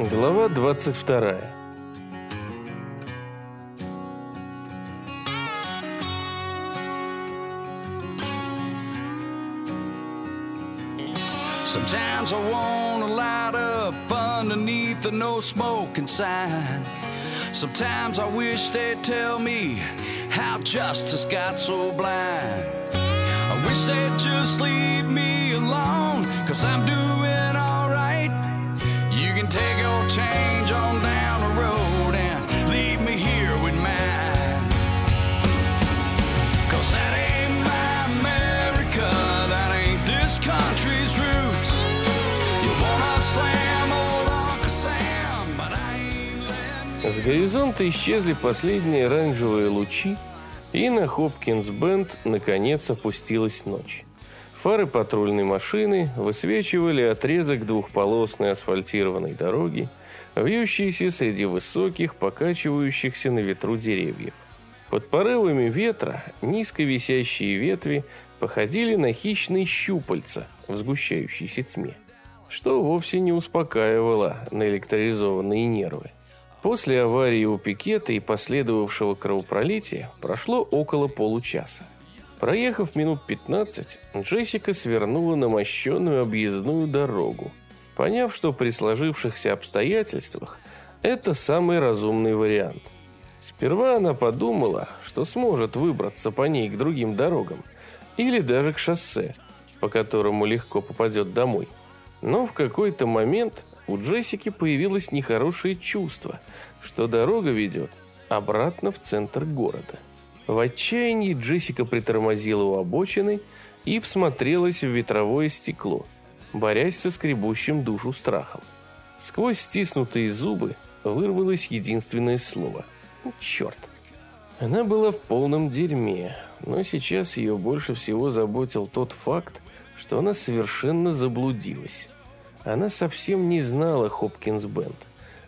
Глава 22. Sometimes I wanna light up underneath the no smoking sign. Sometimes I wish they'd tell me how justice got so blind. I wish they'd just leave me alone, cause I'm doing горизонта исчезли последние оранжевые лучи, и на Хопкинс-Бенд наконец опустилась ночь. Фары патрульной машины высвечивали отрезок двухполосной асфальтированной дороги, вьющейся среди высоких, покачивающихся на ветру деревьев. Под порывами ветра низко висящие ветви походили на хищные щупальца в сгущающейся тьме, что вовсе не успокаивало наэлектризованные нервы. После аварии у пикета и последовавшего кровопролития прошло около получаса. Проехав минут 15, Джессика свернула на мощенную объездную дорогу, поняв, что при сложившихся обстоятельствах это самый разумный вариант. Сперва она подумала, что сможет выбраться по ней к другим дорогам или даже к шоссе, по которому легко попадет домой. Но в какой-то момент у Джессики появилось нехорошее чувство, что дорога ведет обратно в центр города. В отчаянии Джессика притормозила у обочины и всмотрелась в ветровое стекло, борясь со скребущим душу страхом. Сквозь стиснутые зубы вырвалось единственное слово «Черт». Она была в полном дерьме, но сейчас ее больше всего заботил тот факт, что она совершенно заблудилась. Она совсем не знала Хопкинс-Бенд,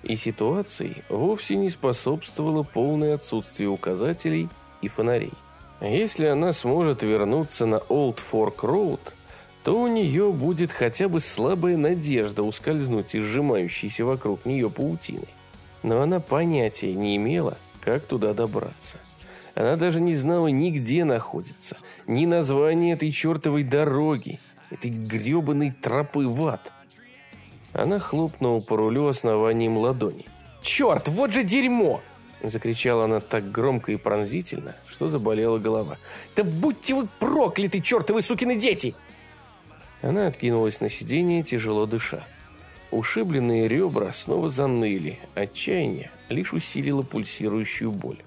и ситуации вовсе не способствовало полное отсутствие указателей и фонарей. Если она сможет вернуться на Олд Форк Роуд, то у нее будет хотя бы слабая надежда ускользнуть из сжимающейся вокруг нее паутины. Но она понятия не имела, как туда добраться. Она даже не знала ни где находится, ни названия этой чертовой дороги, этой гребаной тропы в ад. Она хлопнула по рулю основанием ладони. «Черт, вот же дерьмо!» Закричала она так громко и пронзительно, что заболела голова. «Да будьте вы прокляты, чертовы сукины дети!» Она откинулась на сиденье, тяжело дыша. Ушибленные ребра снова заныли, отчаяние лишь усилило пульсирующую боль.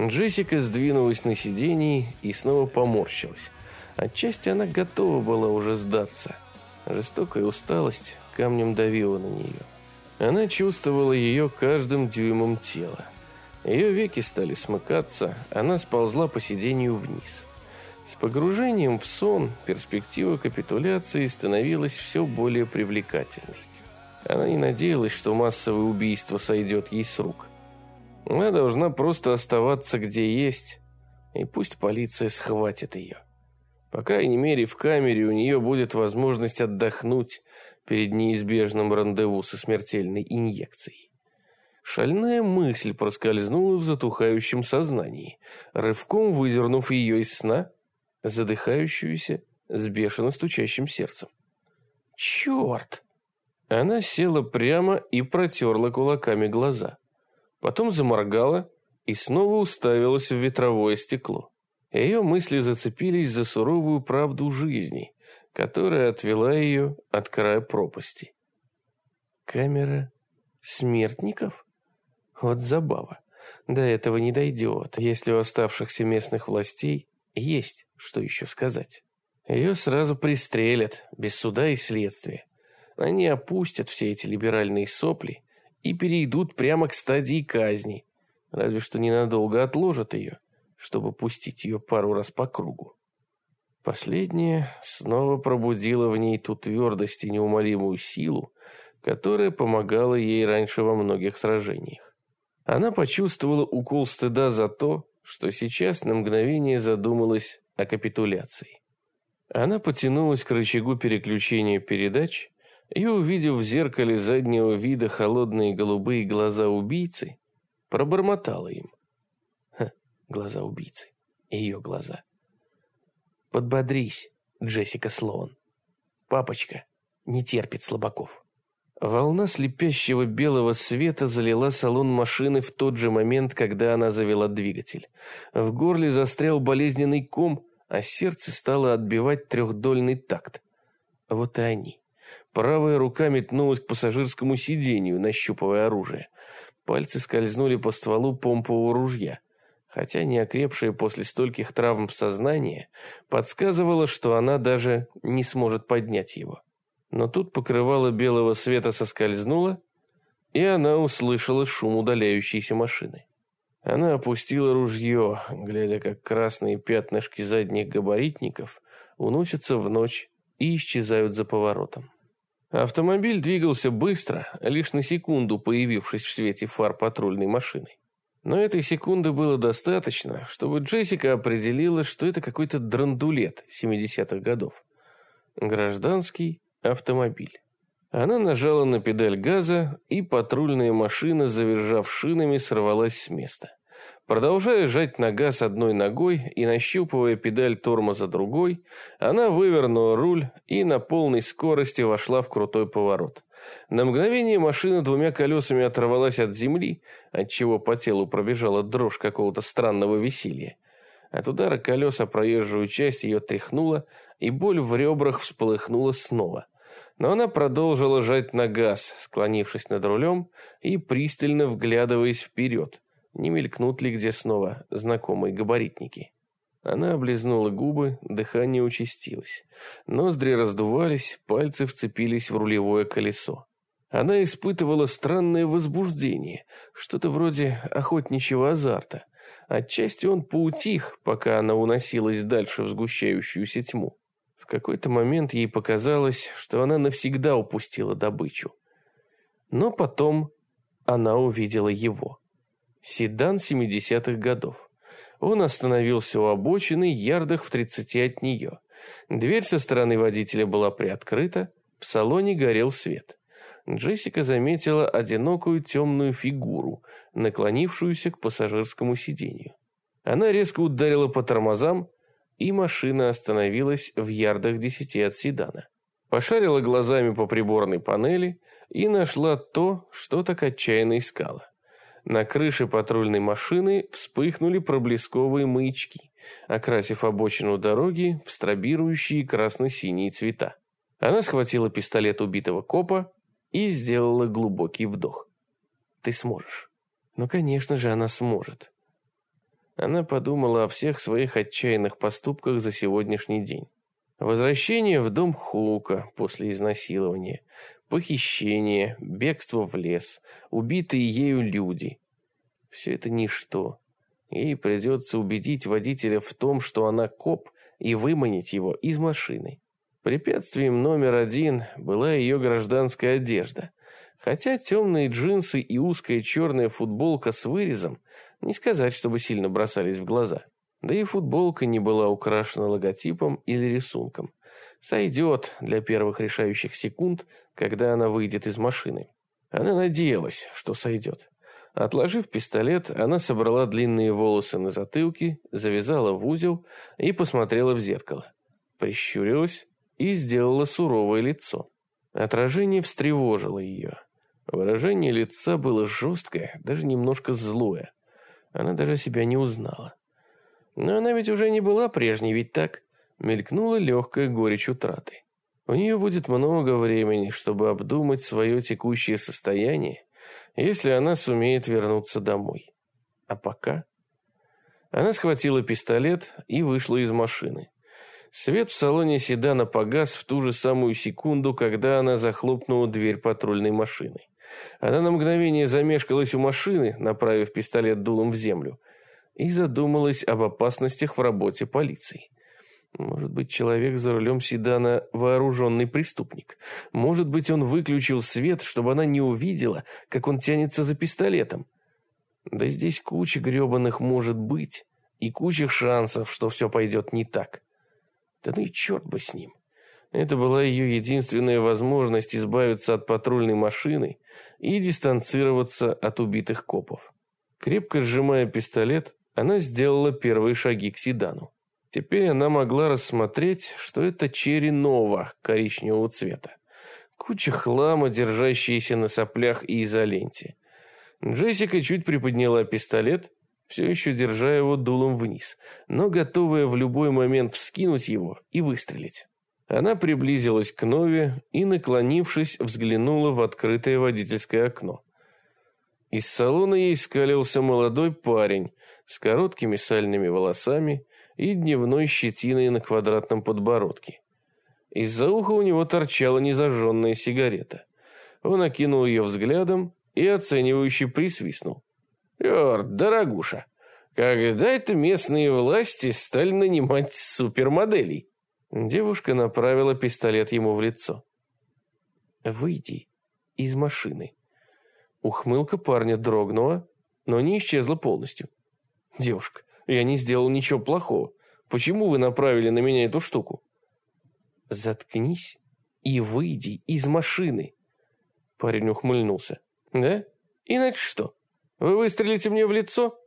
Джессика сдвинулась на сиденье и снова поморщилась. Отчасти она готова была уже сдаться. Жестокая усталость камнем давила на нее. Она чувствовала ее каждым дюймом тела. Ее веки стали смыкаться, она сползла по сиденью вниз. С погружением в сон перспектива капитуляции становилась все более привлекательной. Она не надеялась, что массовое убийство сойдет ей с рук. Она должна просто оставаться где есть, и пусть полиция схватит ее. По крайней мере, в камере у нее будет возможность отдохнуть перед неизбежным рандеву со смертельной инъекцией. Шальная мысль проскользнула в затухающем сознании, рывком выдернув ее из сна, задыхающуюся с бешено стучащим сердцем. «Черт!» Она села прямо и протерла кулаками глаза. Потом заморгала и снова уставилась в ветровое стекло. Ее мысли зацепились за суровую правду жизни, которая отвела ее от края пропасти. Камера смертников? Вот забава. До этого не дойдет, если у оставшихся местных властей есть что еще сказать. Ее сразу пристрелят, без суда и следствия. Они опустят все эти либеральные сопли и перейдут прямо к стадии казни, разве что ненадолго отложат ее чтобы пустить ее пару раз по кругу. Последнее снова пробудило в ней ту твердость и неумолимую силу, которая помогала ей раньше во многих сражениях. Она почувствовала укол стыда за то, что сейчас на мгновение задумалась о капитуляции. Она потянулась к рычагу переключения передач, и, увидев в зеркале заднего вида холодные голубые глаза убийцы, пробормотала им. Ха, глаза убийцы. Ее глаза. Подбодрись, Джессика Слоун. Папочка не терпит слабаков. Волна слепящего белого света залила салон машины в тот же момент, когда она завела двигатель. В горле застрял болезненный ком, а сердце стало отбивать трехдольный такт. Вот и они. Правая рука метнулась к пассажирскому сиденью, нащупывая оружие. Пальцы скользнули по стволу помпового ружья. Хотя неокрепшее после стольких травм сознание подсказывало, что она даже не сможет поднять его. Но тут покрывало белого света соскользнуло, и она услышала шум удаляющейся машины. Она опустила ружье, глядя, как красные пятнышки задних габаритников уносятся в ночь и исчезают за поворотом. Автомобиль двигался быстро, лишь на секунду появившись в свете фар патрульной машины. Но этой секунды было достаточно, чтобы Джессика определила, что это какой-то драндулет 70-х годов. Гражданский автомобиль. Она нажала на педаль газа, и патрульная машина, завизжав шинами, сорвалась с места. Продолжая жать на газ одной ногой и нащупывая педаль тормоза другой, она вывернула руль и на полной скорости вошла в крутой поворот. На мгновение машина двумя колесами оторвалась от земли, отчего по телу пробежала дрожь какого-то странного веселья. От удара колеса проезжую часть ее тряхнула, и боль в ребрах всполыхнула снова. Но она продолжила жать на газ, склонившись над рулем и пристально вглядываясь вперед, не мелькнут ли где снова знакомые габаритники. Она облизнула губы, дыхание участилось. Ноздри раздувались, пальцы вцепились в рулевое колесо. Она испытывала странное возбуждение, что-то вроде охотничьего азарта. Отчасти он поутих, пока она уносилась дальше в сгущающуюся тьму. В какой-то момент ей показалось, что она навсегда упустила добычу. Но потом она увидела его. Седан 70-х годов. Он остановился у обочины, ярдах в 30 от нее. Дверь со стороны водителя была приоткрыта, в салоне горел свет. Джессика заметила одинокую темную фигуру, наклонившуюся к пассажирскому сиденью. Она резко ударила по тормозам, и машина остановилась в ярдах десяти от седана. Пошарила глазами по приборной панели и нашла то, что так отчаянно искала. На крыше патрульной машины вспыхнули проблесковые маячки, окрасив обочину дороги в стробирующие красно-синие цвета. Она схватила пистолет убитого копа и сделала глубокий вдох. «Ты сможешь». Ну, конечно же, она сможет. Она подумала о всех своих отчаянных поступках за сегодняшний день. Возвращение в дом Хука после изнасилования, похищение, бегство в лес, убитые ею люди. Все это ничто. Ей придется убедить водителя в том, что она коп, и выманить его из машины. Препятствием номер один была ее гражданская одежда. Хотя темные джинсы и узкая черная футболка с вырезом не сказать, чтобы сильно бросались в глаза. Да и футболка не была украшена логотипом или рисунком. Сойдет для первых решающих секунд, когда она выйдет из машины. Она надеялась, что сойдет. Отложив пистолет, она собрала длинные волосы на затылке, завязала в узел и посмотрела в зеркало. Прищурилась и сделала суровое лицо. Отражение встревожило ее. Выражение лица было жесткое, даже немножко злое. Она даже себя не узнала. Но она ведь уже не была прежней, ведь так? Мелькнула легкая горечь утраты. У нее будет много времени, чтобы обдумать свое текущее состояние, если она сумеет вернуться домой. А пока... Она схватила пистолет и вышла из машины. Свет в салоне седана погас в ту же самую секунду, когда она захлопнула дверь патрульной машины. Она на мгновение замешкалась у машины, направив пистолет дулом в землю, и задумалась об опасностях в работе полиции. Может быть, человек за рулем седана вооруженный преступник. Может быть, он выключил свет, чтобы она не увидела, как он тянется за пистолетом. Да здесь куча гребаных может быть, и куча шансов, что все пойдет не так. Да ну и черт бы с ним. Это была ее единственная возможность избавиться от патрульной машины и дистанцироваться от убитых копов. Крепко сжимая пистолет, она сделала первые шаги к седану. Теперь она могла рассмотреть, что это черри Нова коричневого цвета. Куча хлама, держащаяся на соплях и изоленте. Джессика чуть приподняла пистолет, все еще держа его дулом вниз, но готовая в любой момент вскинуть его и выстрелить. Она приблизилась к Нове и, наклонившись, взглянула в открытое водительское окно. Из салона ей скалился молодой парень с короткими сальными волосами и дневной щетиной на квадратном подбородке. Из-за уха у него торчала незажженная сигарета. Он окинул ее взглядом и оценивающе присвистнул. «Ёрт, дорогуша, когда это местные власти стали нанимать супермоделей?» Девушка направила пистолет ему в лицо. «Выйди из машины». Ухмылка парня дрогнула, но не исчезла полностью. «Девушка, я не сделал ничего плохого. Почему вы направили на меня эту штуку?» «Заткнись и выйди из машины». Парень ухмыльнулся. «Да? Иначе что? Вы выстрелите мне в лицо?»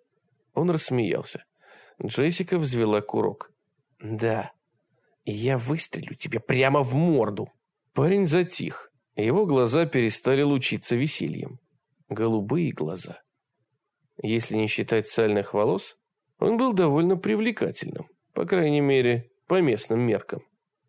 Он рассмеялся. Джессика взвела курок. «Да, я выстрелю тебе прямо в морду». Парень затих. Его глаза перестали лучиться весельем. Голубые глаза. Если не считать сальных волос, он был довольно привлекательным, по крайней мере, по местным меркам.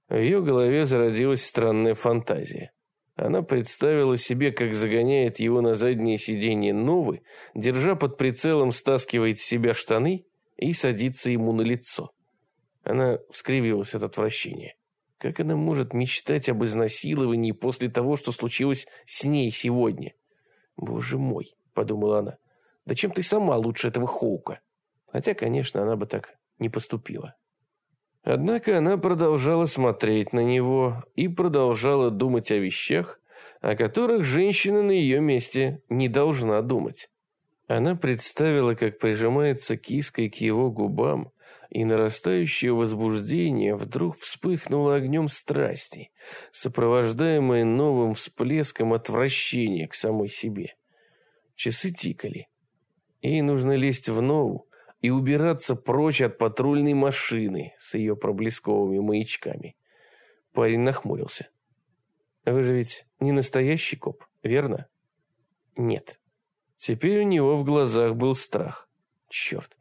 В ее голове зародилась странная фантазия. Она представила себе, как загоняет его на заднее сиденье Новы, держа под прицелом, стаскивает с себя штаны и садится ему на лицо. Она скривилась от отвращения. Как она может мечтать об изнасиловании после того, что случилось с ней сегодня? «Боже мой», — подумала она, — «да чем ты сама лучше этого Хоука?» Хотя, конечно, она бы так не поступила. Однако она продолжала смотреть на него и продолжала думать о вещах, о которых женщина на ее месте не должна думать. Она представила, как прижимается киской к его губам, и нарастающее возбуждение вдруг вспыхнуло огнем страсти, сопровождаемое новым всплеском отвращения к самой себе. Часы тикали. Ей нужно лезть в нову и убираться прочь от патрульной машины с ее проблесковыми маячками. Парень нахмурился. «Вы же ведь не настоящий коп, верно?» «Нет». Теперь у него в глазах был страх. «Черт,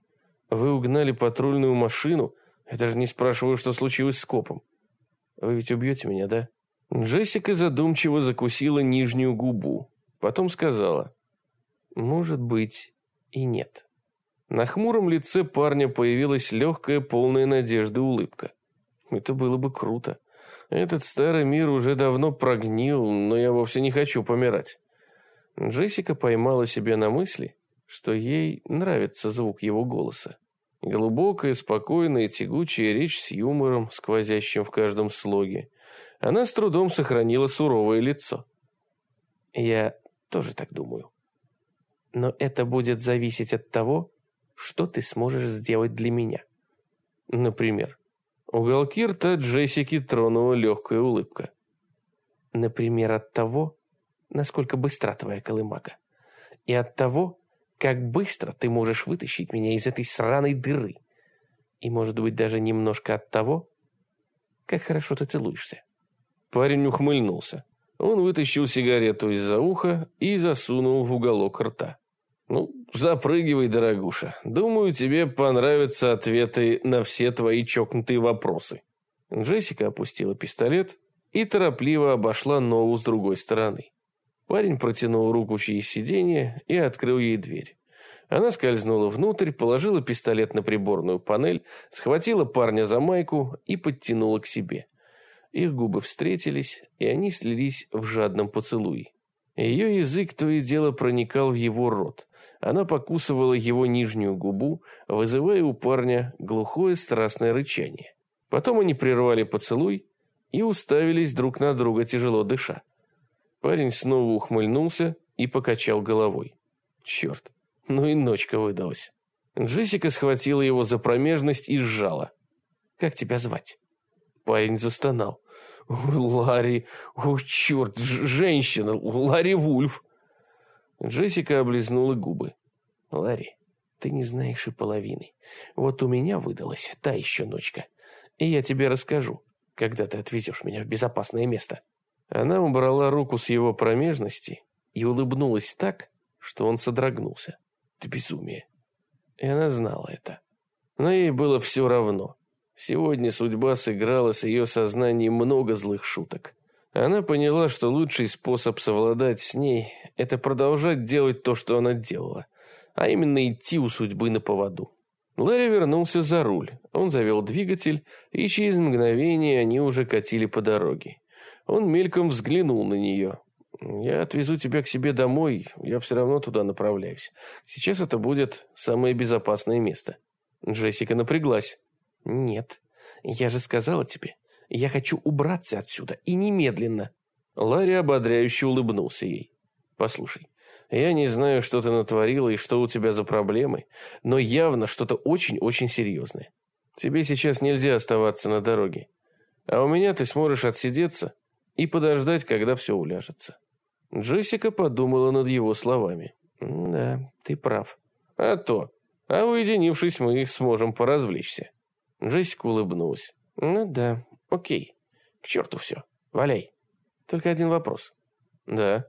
вы угнали патрульную машину? Я даже не спрашиваю, что случилось с копом. Вы ведь убьете меня, да?» Джессика задумчиво закусила нижнюю губу. Потом сказала, «Может быть, и нет». На хмуром лице парня появилась легкая, полная надежды улыбка. Это было бы круто. Этот старый мир уже давно прогнил, но я вовсе не хочу помирать. Джессика поймала себя на мысли, что ей нравится звук его голоса. Глубокая, спокойная, тягучая речь с юмором, сквозящим в каждом слоге. Она с трудом сохранила суровое лицо. «Я тоже так думаю. Но это будет зависеть от того, что ты сможешь сделать для меня». «Например?» Уголки рта Джессики тронула легкая улыбка. «Например, от того, насколько быстра твоя колымага. И от того, как быстро ты можешь вытащить меня из этой сраной дыры. И, может быть, даже немножко от того, как хорошо ты целуешься. Парень ухмыльнулся. Он вытащил сигарету из-за уха и засунул в уголок рта. «Ну, запрыгивай, дорогуша. Думаю, тебе понравятся ответы на все твои чокнутые вопросы». Джессика опустила пистолет и торопливо обошла Нову с другой стороны. Парень протянул руку через сиденье и открыл ей дверь. Она скользнула внутрь, положила пистолет на приборную панель, схватила парня за майку и подтянула к себе. Их губы встретились, и они слились в жадном поцелуе. Ее язык то и дело проникал в его рот. Она покусывала его нижнюю губу, вызывая у парня глухое страстное рычание. Потом они прервали поцелуй и уставились друг на друга, тяжело дыша. Парень снова ухмыльнулся и покачал головой. Черт, ну и ночка выдалась. Джессика схватила его за промежность и сжала. «Как тебя звать?» Парень застонал. Ларри, о, черт, женщина, Ларри Вульф. Джессика облизнула губы. Ларри, ты не знаешь и половины. Вот у меня выдалась та еще ночка. И я тебе расскажу, когда ты отвезешь меня в безопасное место. Она убрала руку с его промежности и улыбнулась так, что он содрогнулся. Это безумие. И она знала это. Но ей было все равно. Сегодня судьба сыграла с ее сознанием много злых шуток. Она поняла, что лучший способ совладать с ней – это продолжать делать то, что она делала, а именно идти у судьбы на поводу. Ларри вернулся за руль. Он завел двигатель, и через мгновение они уже катили по дороге. Он мельком взглянул на нее. «Я отвезу тебя к себе домой, я все равно туда направляюсь. Сейчас это будет самое безопасное место». Джессика напряглась. «Нет, я же сказала тебе, я хочу убраться отсюда, и немедленно». Ларри ободряюще улыбнулся ей. «Послушай, я не знаю, что ты натворила и что у тебя за проблемы, но явно что-то очень-очень серьезное. Тебе сейчас нельзя оставаться на дороге. А у меня ты сможешь отсидеться и подождать, когда все уляжется». Джессика подумала над его словами. «Да, ты прав». «А то. А уединившись, мы сможем поразвлечься». Джессика улыбнулась. «Ну да, окей. К черту все. Валяй. Только один вопрос». «Да».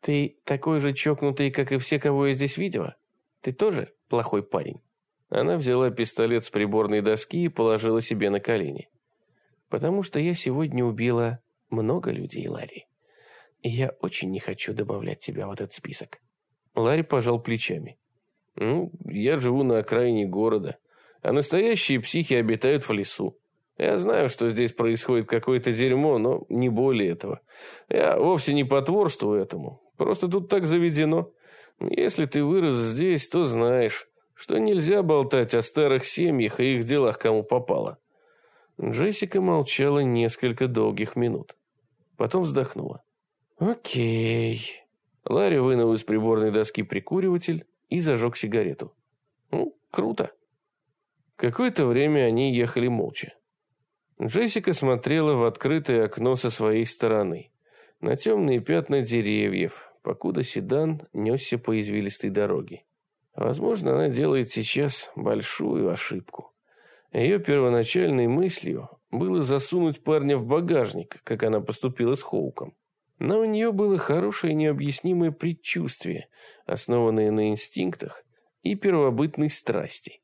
«Ты такой же чокнутый, как и все, кого я здесь видела? Ты тоже плохой парень?» Она взяла пистолет с приборной доски и положила себе на колени. «Потому что я сегодня убила много людей, Ларри. И я очень не хочу добавлять тебя в этот список». Ларри пожал плечами. «Ну, я живу на окраине города, а настоящие психи обитают в лесу. Я знаю, что здесь происходит какое-то дерьмо, но не более этого. Я вовсе не потворствую этому. Просто тут так заведено. Если ты вырос здесь, то знаешь, что нельзя болтать о старых семьях и их делах кому попало». Джессика молчала несколько долгих минут. Потом вздохнула. «Окей». Ларри вынул из приборной доски прикуриватель и зажег сигарету. «Ну, круто». Какое-то время они ехали молча. Джессика смотрела в открытое окно со своей стороны, на темные пятна деревьев, покуда седан несся по извилистой дороге. Возможно, она делает сейчас большую ошибку. Ее первоначальной мыслью было засунуть парня в багажник, как она поступила с Хоуком. Но у нее было хорошее необъяснимое предчувствие, основанное на инстинктах и первобытной страсти,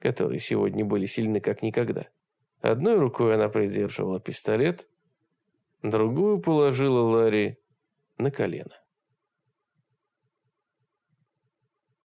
которые сегодня были сильны как никогда. Одной рукой она придерживала пистолет, другую положила Ларри на колено.